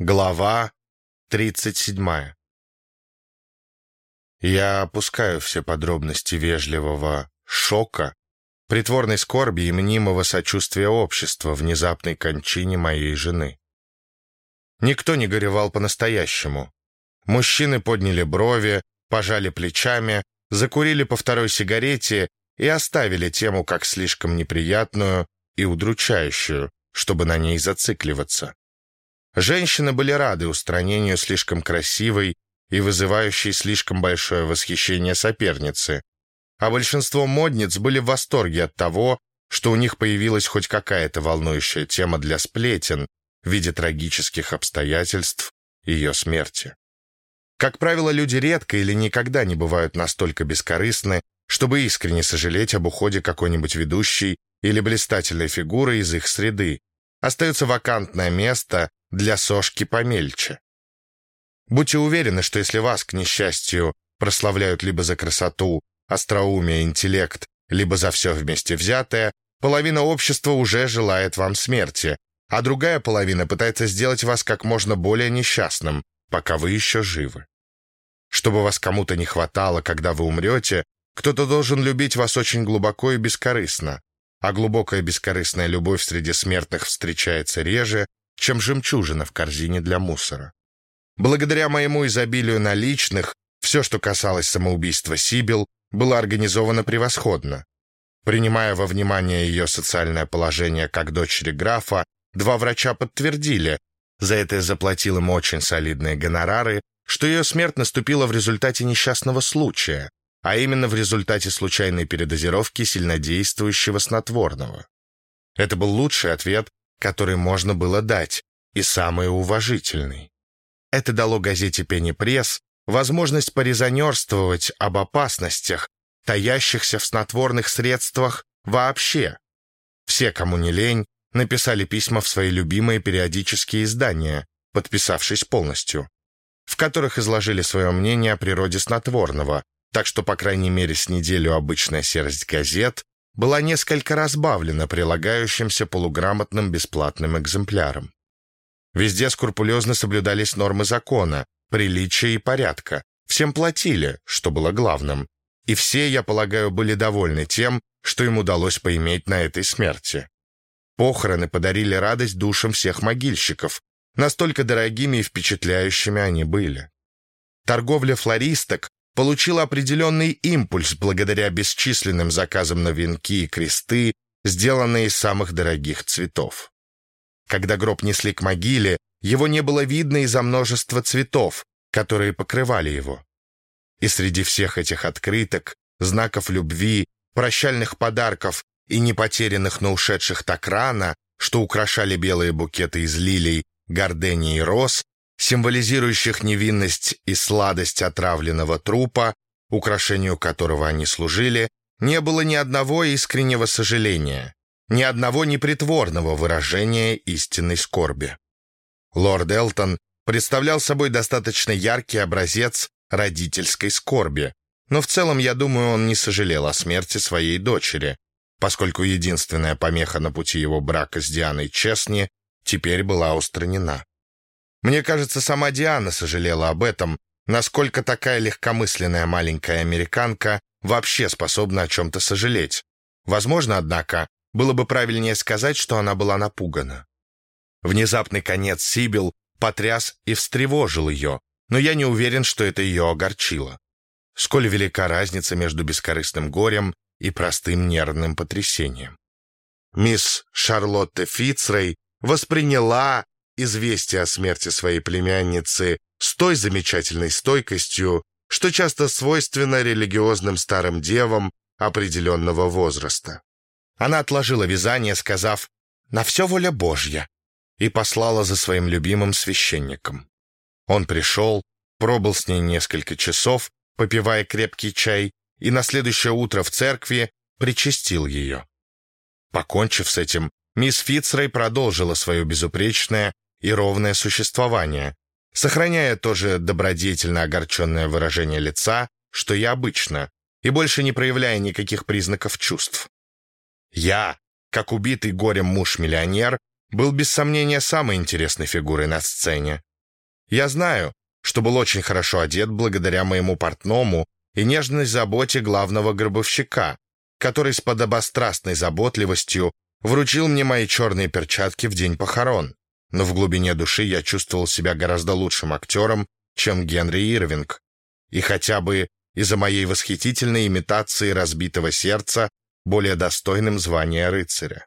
Глава 37 Я опускаю все подробности вежливого шока, притворной скорби и мнимого сочувствия общества внезапной кончине моей жены. Никто не горевал по-настоящему. Мужчины подняли брови, пожали плечами, закурили по второй сигарете и оставили тему как слишком неприятную и удручающую, чтобы на ней зацикливаться. Женщины были рады устранению слишком красивой и вызывающей слишком большое восхищение соперницы, а большинство модниц были в восторге от того, что у них появилась хоть какая-то волнующая тема для сплетен в виде трагических обстоятельств ее смерти. Как правило, люди редко или никогда не бывают настолько бескорыстны, чтобы искренне сожалеть об уходе какой-нибудь ведущей или блистательной фигуры из их среды. Остается вакантное место, для сошки помельче. Будьте уверены, что если вас, к несчастью, прославляют либо за красоту, остроумие, интеллект, либо за все вместе взятое, половина общества уже желает вам смерти, а другая половина пытается сделать вас как можно более несчастным, пока вы еще живы. Чтобы вас кому-то не хватало, когда вы умрете, кто-то должен любить вас очень глубоко и бескорыстно, а глубокая бескорыстная любовь среди смертных встречается реже, чем жемчужина в корзине для мусора. Благодаря моему изобилию наличных, все, что касалось самоубийства Сибил, было организовано превосходно. Принимая во внимание ее социальное положение как дочери графа, два врача подтвердили, за это я заплатил им очень солидные гонорары, что ее смерть наступила в результате несчастного случая, а именно в результате случайной передозировки сильнодействующего снотворного. Это был лучший ответ, который можно было дать, и самый уважительный. Это дало газете «Пенни Пресс» возможность порезонерствовать об опасностях, таящихся в снотворных средствах вообще. Все, кому не лень, написали письма в свои любимые периодические издания, подписавшись полностью, в которых изложили свое мнение о природе снотворного, так что, по крайней мере, с неделю обычная серость газет была несколько разбавлена прилагающимся полуграмотным бесплатным экземпляром. Везде скрупулезно соблюдались нормы закона, приличия и порядка. Всем платили, что было главным. И все, я полагаю, были довольны тем, что им удалось поиметь на этой смерти. Похороны подарили радость душам всех могильщиков, настолько дорогими и впечатляющими они были. Торговля флористок получил определенный импульс благодаря бесчисленным заказам на венки и кресты, сделанные из самых дорогих цветов. Когда гроб несли к могиле, его не было видно из-за множества цветов, которые покрывали его. И среди всех этих открыток, знаков любви, прощальных подарков и непотерянных, но ушедших так рано, что украшали белые букеты из лилий, гордений и роз, символизирующих невинность и сладость отравленного трупа, украшению которого они служили, не было ни одного искреннего сожаления, ни одного непритворного выражения истинной скорби. Лорд Элтон представлял собой достаточно яркий образец родительской скорби, но в целом, я думаю, он не сожалел о смерти своей дочери, поскольку единственная помеха на пути его брака с Дианой Честни теперь была устранена. Мне кажется, сама Диана сожалела об этом, насколько такая легкомысленная маленькая американка вообще способна о чем-то сожалеть. Возможно, однако, было бы правильнее сказать, что она была напугана. Внезапный конец Сибил потряс и встревожил ее, но я не уверен, что это ее огорчило. Сколь велика разница между бескорыстным горем и простым нервным потрясением. Мисс Шарлотта Фицрей восприняла известие о смерти своей племянницы с той замечательной стойкостью, что часто свойственно религиозным старым девам определенного возраста. Она отложила вязание, сказав «На все воля Божья» и послала за своим любимым священником. Он пришел, пробыл с ней несколько часов, попивая крепкий чай, и на следующее утро в церкви причастил ее. Покончив с этим, мисс Фицрей продолжила свое безупречное и ровное существование, сохраняя то же добродетельно огорченное выражение лица, что и обычно, и больше не проявляя никаких признаков чувств. Я, как убитый горем муж-миллионер, был без сомнения самой интересной фигурой на сцене. Я знаю, что был очень хорошо одет благодаря моему портному и нежной заботе главного гробовщика, который с подобострастной заботливостью вручил мне мои черные перчатки в день похорон. Но в глубине души я чувствовал себя гораздо лучшим актером, чем Генри Ирвинг. И хотя бы из-за моей восхитительной имитации разбитого сердца более достойным звания рыцаря.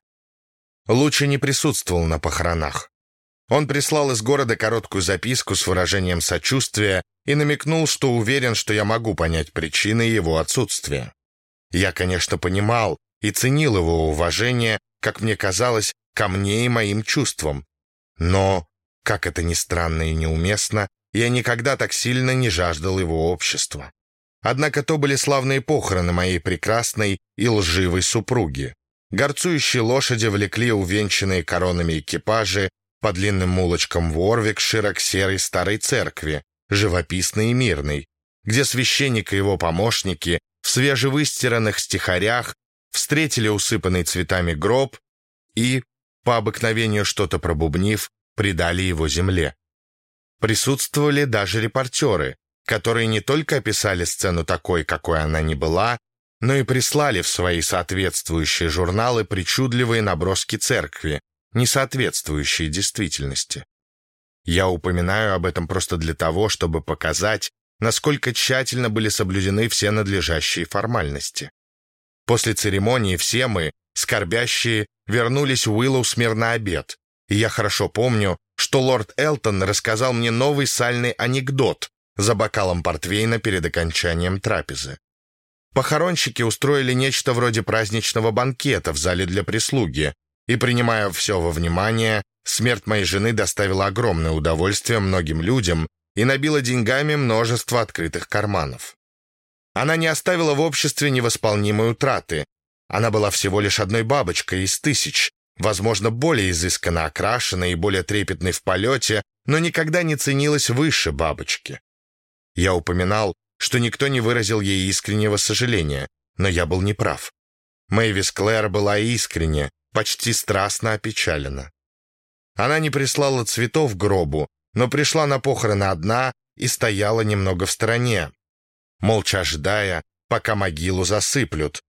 Лучше не присутствовал на похоронах. Он прислал из города короткую записку с выражением сочувствия и намекнул, что уверен, что я могу понять причины его отсутствия. Я, конечно, понимал и ценил его уважение, как мне казалось, ко мне и моим чувствам. Но, как это ни странно и неуместно, я никогда так сильно не жаждал его общества. Однако то были славные похороны моей прекрасной и лживой супруги. Горцующие лошади влекли увенчанные коронами экипажи по длинным улочкам Ворвикшира к серой старой церкви, живописной и мирной, где священник и его помощники в свежевыстиранных стихарях встретили усыпанный цветами гроб и, по обыкновению что-то пробубнив, предали его земле. Присутствовали даже репортеры, которые не только описали сцену такой, какой она не была, но и прислали в свои соответствующие журналы причудливые наброски церкви, не соответствующие действительности. Я упоминаю об этом просто для того, чтобы показать, насколько тщательно были соблюдены все надлежащие формальности. После церемонии все мы, скорбящие, вернулись в Уиллоусмир на обед, и я хорошо помню, что лорд Элтон рассказал мне новый сальный анекдот за бокалом портвейна перед окончанием трапезы. Похоронщики устроили нечто вроде праздничного банкета в зале для прислуги, и, принимая все во внимание, смерть моей жены доставила огромное удовольствие многим людям и набила деньгами множество открытых карманов. Она не оставила в обществе невосполнимой утраты. Она была всего лишь одной бабочкой из тысяч, возможно, более изысканно окрашенной и более трепетной в полете, но никогда не ценилась выше бабочки. Я упоминал, что никто не выразил ей искреннего сожаления, но я был неправ. Мэйвис Клэр была искренне, почти страстно опечалена. Она не прислала цветов гробу, но пришла на похороны одна и стояла немного в стороне, молча ожидая, пока могилу засыплют,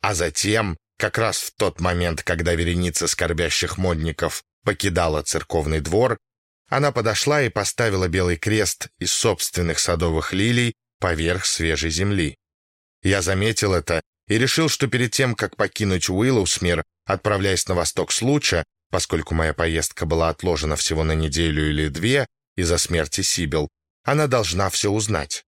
а затем, как раз в тот момент, когда вереница скорбящих модников покидала церковный двор, она подошла и поставила белый крест из собственных садовых лилий поверх свежей земли. Я заметил это и решил, что перед тем, как покинуть Уиллоусмир, отправляясь на восток случая, поскольку моя поездка была отложена всего на неделю или две из-за смерти Сибил, она должна все узнать.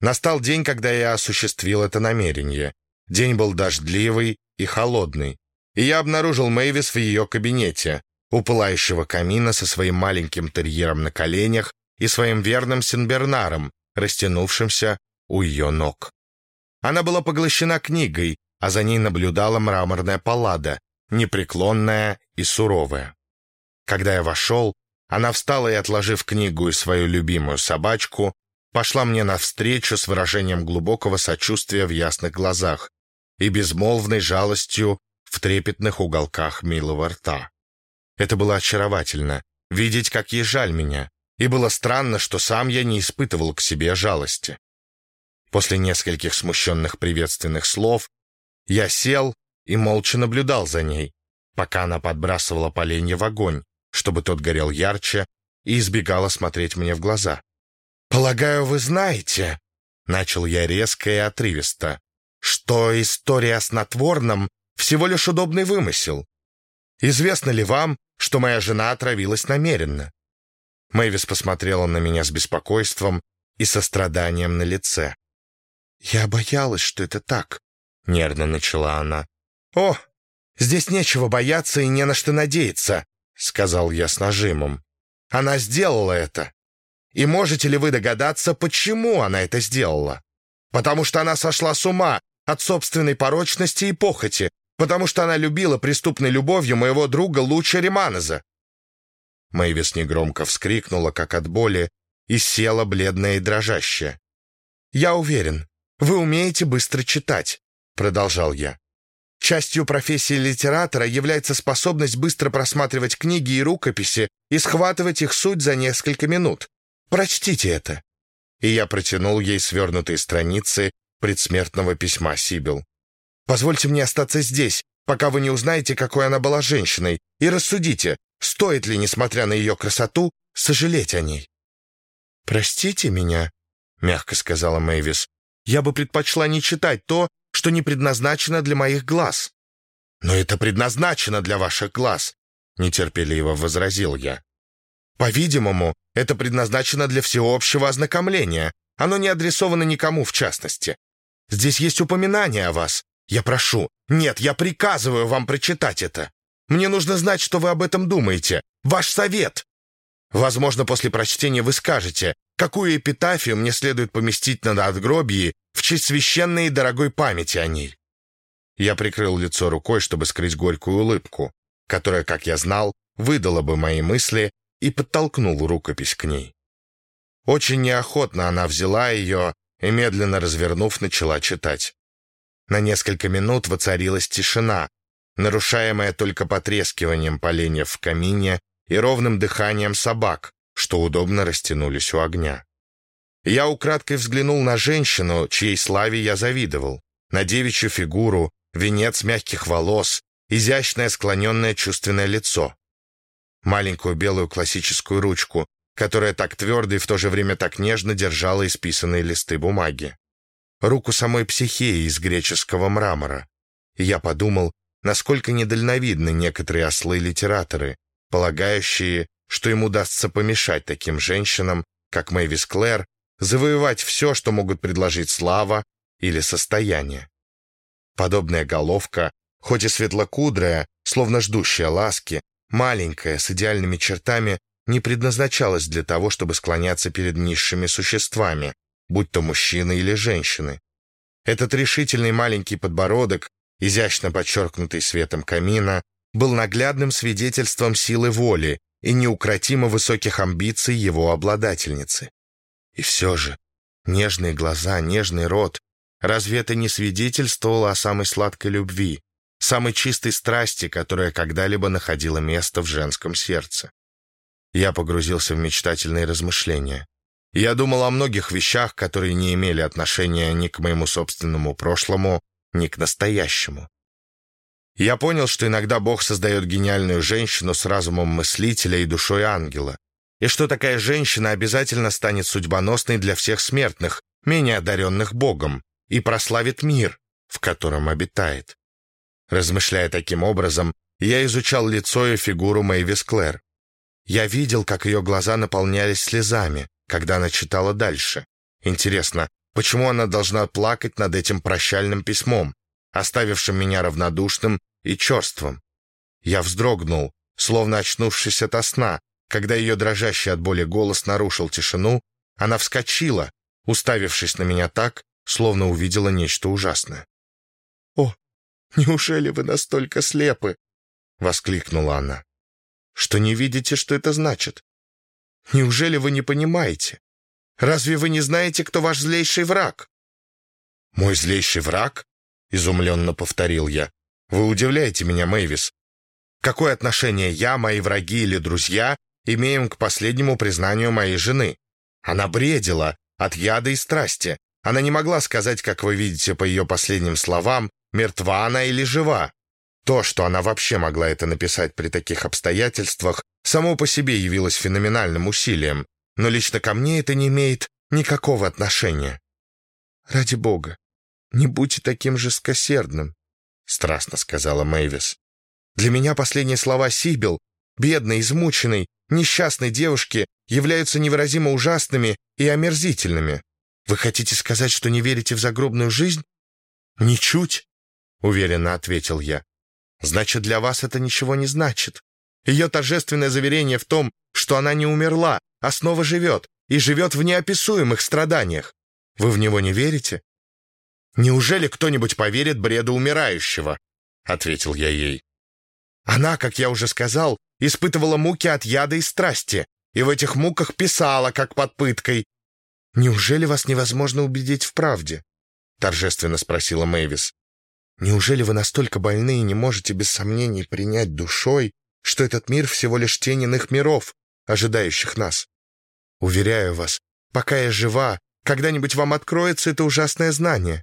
Настал день, когда я осуществил это намерение. День был дождливый и холодный, и я обнаружил Мэйвис в ее кабинете, у пылающего камина со своим маленьким терьером на коленях и своим верным Сенбернаром, растянувшимся у ее ног. Она была поглощена книгой, а за ней наблюдала мраморная паллада, непреклонная и суровая. Когда я вошел, она встала и, отложив книгу и свою любимую собачку, пошла мне навстречу с выражением глубокого сочувствия в ясных глазах и безмолвной жалостью в трепетных уголках милого рта. Это было очаровательно, видеть, как ей жаль меня, и было странно, что сам я не испытывал к себе жалости. После нескольких смущенных приветственных слов я сел и молча наблюдал за ней, пока она подбрасывала поленья в огонь, чтобы тот горел ярче, и избегала смотреть мне в глаза. «Полагаю, вы знаете», — начал я резко и отрывисто, «что история о снотворном всего лишь удобный вымысел. Известно ли вам, что моя жена отравилась намеренно. Мэйвис посмотрела на меня с беспокойством и состраданием на лице. «Я боялась, что это так», — нервно начала она. «О, здесь нечего бояться и не на что надеяться», — сказал я с нажимом. «Она сделала это. И можете ли вы догадаться, почему она это сделала? Потому что она сошла с ума от собственной порочности и похоти, потому что она любила преступной любовью моего друга Луча Риманеза. Мэйвис негромко вскрикнула, как от боли, и села бледная и дрожащая. «Я уверен, вы умеете быстро читать», — продолжал я. «Частью профессии литератора является способность быстро просматривать книги и рукописи и схватывать их суть за несколько минут. Прочтите это!» И я протянул ей свернутые страницы предсмертного письма Сибил. «Позвольте мне остаться здесь, пока вы не узнаете, какой она была женщиной, и рассудите, стоит ли, несмотря на ее красоту, сожалеть о ней». «Простите меня», — мягко сказала Мэйвис, «я бы предпочла не читать то, что не предназначено для моих глаз». «Но это предназначено для ваших глаз», — нетерпеливо возразил я. «По-видимому, это предназначено для всеобщего ознакомления. Оно не адресовано никому в частности. Здесь есть упоминание о вас. Я прошу, нет, я приказываю вам прочитать это. Мне нужно знать, что вы об этом думаете. Ваш совет. Возможно, после прочтения вы скажете, какую эпитафию мне следует поместить на надгробии в честь священной и дорогой памяти о ней. Я прикрыл лицо рукой, чтобы скрыть горькую улыбку, которая, как я знал, выдала бы мои мысли и подтолкнул рукопись к ней. Очень неохотно она взяла ее и, медленно развернув, начала читать. На несколько минут воцарилась тишина, нарушаемая только потрескиванием поленьев в камине и ровным дыханием собак, что удобно растянулись у огня. Я украдкой взглянул на женщину, чьей славе я завидовал, на девичью фигуру, венец мягких волос, изящное склоненное чувственное лицо. Маленькую белую классическую ручку, которая так твердо и в то же время так нежно держала исписанные листы бумаги. Руку самой психеи из греческого мрамора. И я подумал, насколько недальновидны некоторые ослы-литераторы, полагающие, что им удастся помешать таким женщинам, как Мэвис Клэр, завоевать все, что могут предложить слава или состояние. Подобная головка, хоть и светлокудрая, словно ждущая ласки, маленькая, с идеальными чертами, не предназначалась для того, чтобы склоняться перед низшими существами, будь то мужчины или женщины. Этот решительный маленький подбородок, изящно подчеркнутый светом камина, был наглядным свидетельством силы воли и неукротимо высоких амбиций его обладательницы. И все же, нежные глаза, нежный рот, разве это не свидетельствовало о самой сладкой любви, самой чистой страсти, которая когда-либо находила место в женском сердце? Я погрузился в мечтательные размышления. Я думал о многих вещах, которые не имели отношения ни к моему собственному прошлому, ни к настоящему. Я понял, что иногда Бог создает гениальную женщину с разумом мыслителя и душой ангела, и что такая женщина обязательно станет судьбоносной для всех смертных, менее одаренных Богом, и прославит мир, в котором обитает. Размышляя таким образом, я изучал лицо и фигуру Мэйвис Клэр. Я видел, как ее глаза наполнялись слезами, когда она читала дальше. Интересно, почему она должна плакать над этим прощальным письмом, оставившим меня равнодушным и черствым? Я вздрогнул, словно очнувшись ото сна, когда ее дрожащий от боли голос нарушил тишину, она вскочила, уставившись на меня так, словно увидела нечто ужасное. «О, неужели вы настолько слепы?» — воскликнула она что не видите, что это значит? Неужели вы не понимаете? Разве вы не знаете, кто ваш злейший враг?» «Мой злейший враг?» — изумленно повторил я. «Вы удивляете меня, Мэйвис. Какое отношение я, мои враги или друзья имеем к последнему признанию моей жены? Она бредила от яда и страсти. Она не могла сказать, как вы видите по ее последним словам, мертва она или жива. То, что она вообще могла это написать при таких обстоятельствах, само по себе явилось феноменальным усилием, но лично ко мне это не имеет никакого отношения. «Ради бога, не будьте таким же скосердным», — страстно сказала Мэйвис. «Для меня последние слова Сибил, бедной, измученной, несчастной девушки, являются невыразимо ужасными и омерзительными. Вы хотите сказать, что не верите в загробную жизнь?» «Ничуть», — уверенно ответил я. Значит, для вас это ничего не значит. Ее торжественное заверение в том, что она не умерла, а снова живет, и живет в неописуемых страданиях. Вы в него не верите? Неужели кто-нибудь поверит бреду умирающего? Ответил я ей. Она, как я уже сказал, испытывала муки от яда и страсти, и в этих муках писала, как под пыткой. «Неужели вас невозможно убедить в правде?» — торжественно спросила Мэйвис. Неужели вы настолько больны и не можете без сомнений принять душой, что этот мир всего лишь тень иных миров, ожидающих нас? Уверяю вас, пока я жива, когда-нибудь вам откроется это ужасное знание.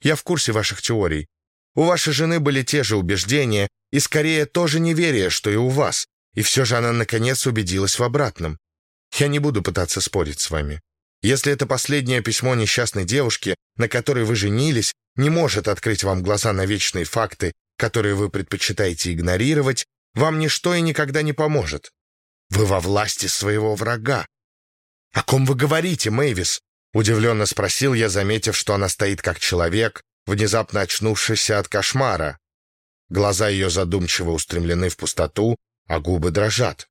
Я в курсе ваших теорий. У вашей жены были те же убеждения и, скорее, тоже неверие, что и у вас. И все же она, наконец, убедилась в обратном. Я не буду пытаться спорить с вами. Если это последнее письмо несчастной девушки, на которой вы женились, не может открыть вам глаза на вечные факты, которые вы предпочитаете игнорировать, вам ничто и никогда не поможет. Вы во власти своего врага. «О ком вы говорите, Мэйвис?» — удивленно спросил я, заметив, что она стоит как человек, внезапно очнувшийся от кошмара. Глаза ее задумчиво устремлены в пустоту, а губы дрожат.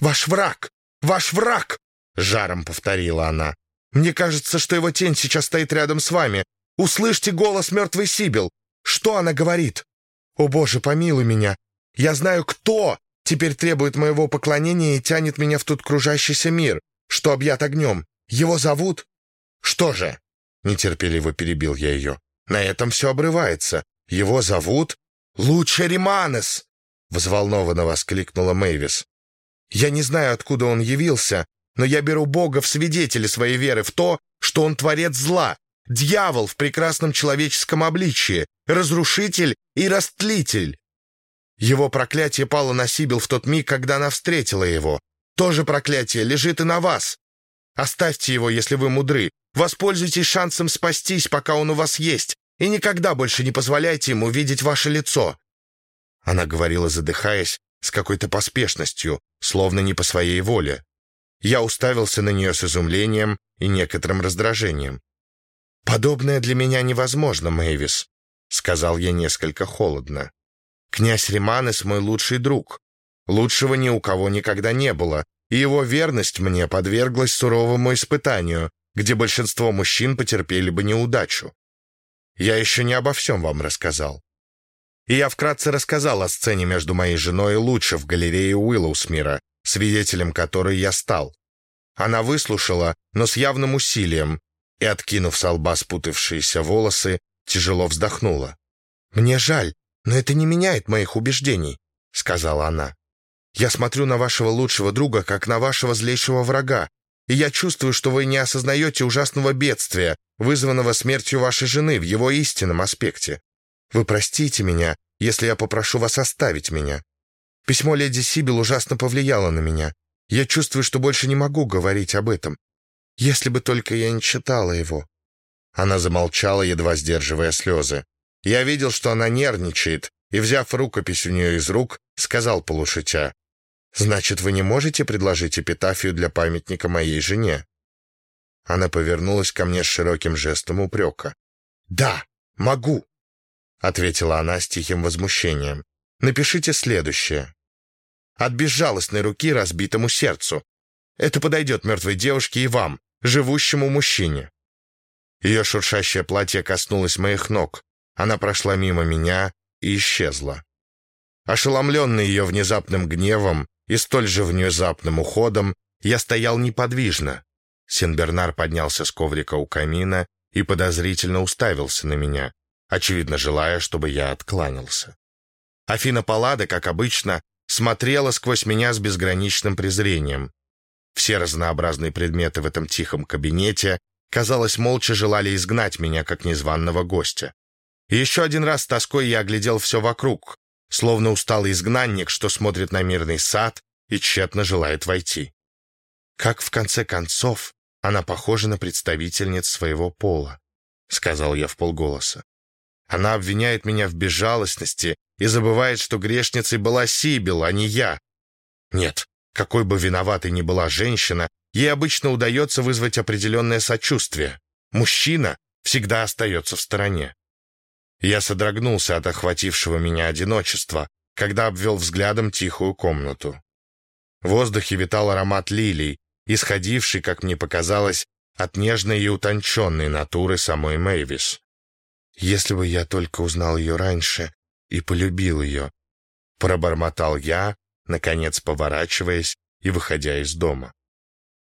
«Ваш враг! Ваш враг!» — жаром повторила она. «Мне кажется, что его тень сейчас стоит рядом с вами. Услышьте голос мертвой Сибил. Что она говорит? О, Боже, помилуй меня. Я знаю, кто теперь требует моего поклонения и тянет меня в тот кружащийся мир, что объят огнем. Его зовут...» «Что же?» — нетерпеливо перебил я ее. «На этом все обрывается. Его зовут Лучше Риманес!» — взволнованно воскликнула Мэйвис. «Я не знаю, откуда он явился, но я беру Бога в свидетели своей веры в то, что он творец зла, дьявол в прекрасном человеческом обличии, разрушитель и растлитель. Его проклятие пало на Сибил в тот миг, когда она встретила его. То же проклятие лежит и на вас. Оставьте его, если вы мудры. Воспользуйтесь шансом спастись, пока он у вас есть, и никогда больше не позволяйте ему видеть ваше лицо». Она говорила, задыхаясь, с какой-то поспешностью, словно не по своей воле. Я уставился на нее с изумлением и некоторым раздражением. «Подобное для меня невозможно, Мэйвис», — сказал я несколько холодно. «Князь Риманес мой лучший друг. Лучшего ни у кого никогда не было, и его верность мне подверглась суровому испытанию, где большинство мужчин потерпели бы неудачу. Я еще не обо всем вам рассказал. И я вкратце рассказал о сцене между моей женой и Лучше в галерее Уиллоусмира, свидетелем которой я стал. Она выслушала, но с явным усилием, и, откинув с лба спутавшиеся волосы, тяжело вздохнула. «Мне жаль, но это не меняет моих убеждений», — сказала она. «Я смотрю на вашего лучшего друга, как на вашего злейшего врага, и я чувствую, что вы не осознаете ужасного бедствия, вызванного смертью вашей жены в его истинном аспекте. Вы простите меня, если я попрошу вас оставить меня. Письмо леди Сибил ужасно повлияло на меня. Я чувствую, что больше не могу говорить об этом. Если бы только я не читала его». Она замолчала, едва сдерживая слезы. Я видел, что она нервничает, и, взяв рукопись у нее из рук, сказал полушутя, «Значит, вы не можете предложить эпитафию для памятника моей жене?» Она повернулась ко мне с широким жестом упрека. «Да, могу», — ответила она с тихим возмущением. «Напишите следующее. От безжалостной руки разбитому сердцу. Это подойдет мертвой девушке и вам, живущему мужчине». Ее шуршащее платье коснулось моих ног. Она прошла мимо меня и исчезла. Ошеломленный ее внезапным гневом и столь же внезапным уходом, я стоял неподвижно, Сенбернар поднялся с коврика у камина и подозрительно уставился на меня, очевидно желая, чтобы я откланялся. Афина Паллада, как обычно, смотрела сквозь меня с безграничным презрением. Все разнообразные предметы в этом тихом кабинете, казалось, молча желали изгнать меня, как незваного гостя. Еще один раз с тоской я оглядел все вокруг, словно усталый изгнанник, что смотрит на мирный сад и тщетно желает войти. Как, в конце концов, она похожа на представительниц своего пола, — сказал я в полголоса. Она обвиняет меня в безжалостности и забывает, что грешницей была Сибил, а не я. Нет, какой бы виноватой ни была женщина, ей обычно удается вызвать определенное сочувствие. Мужчина всегда остается в стороне. Я содрогнулся от охватившего меня одиночества, когда обвел взглядом тихую комнату. В воздухе витал аромат лилий, исходивший, как мне показалось, от нежной и утонченной натуры самой Мэйвис. «Если бы я только узнал ее раньше и полюбил ее», — пробормотал я, наконец поворачиваясь и выходя из дома.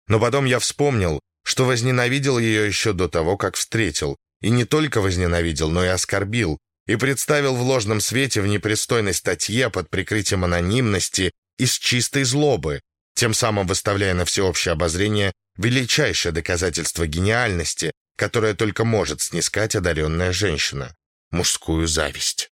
Но потом я вспомнил, что возненавидел ее еще до того, как встретил, и не только возненавидел, но и оскорбил, и представил в ложном свете в непристойной статье под прикрытием анонимности из чистой злобы, тем самым выставляя на всеобщее обозрение величайшее доказательство гениальности, которое только может снискать одаренная женщина — мужскую зависть.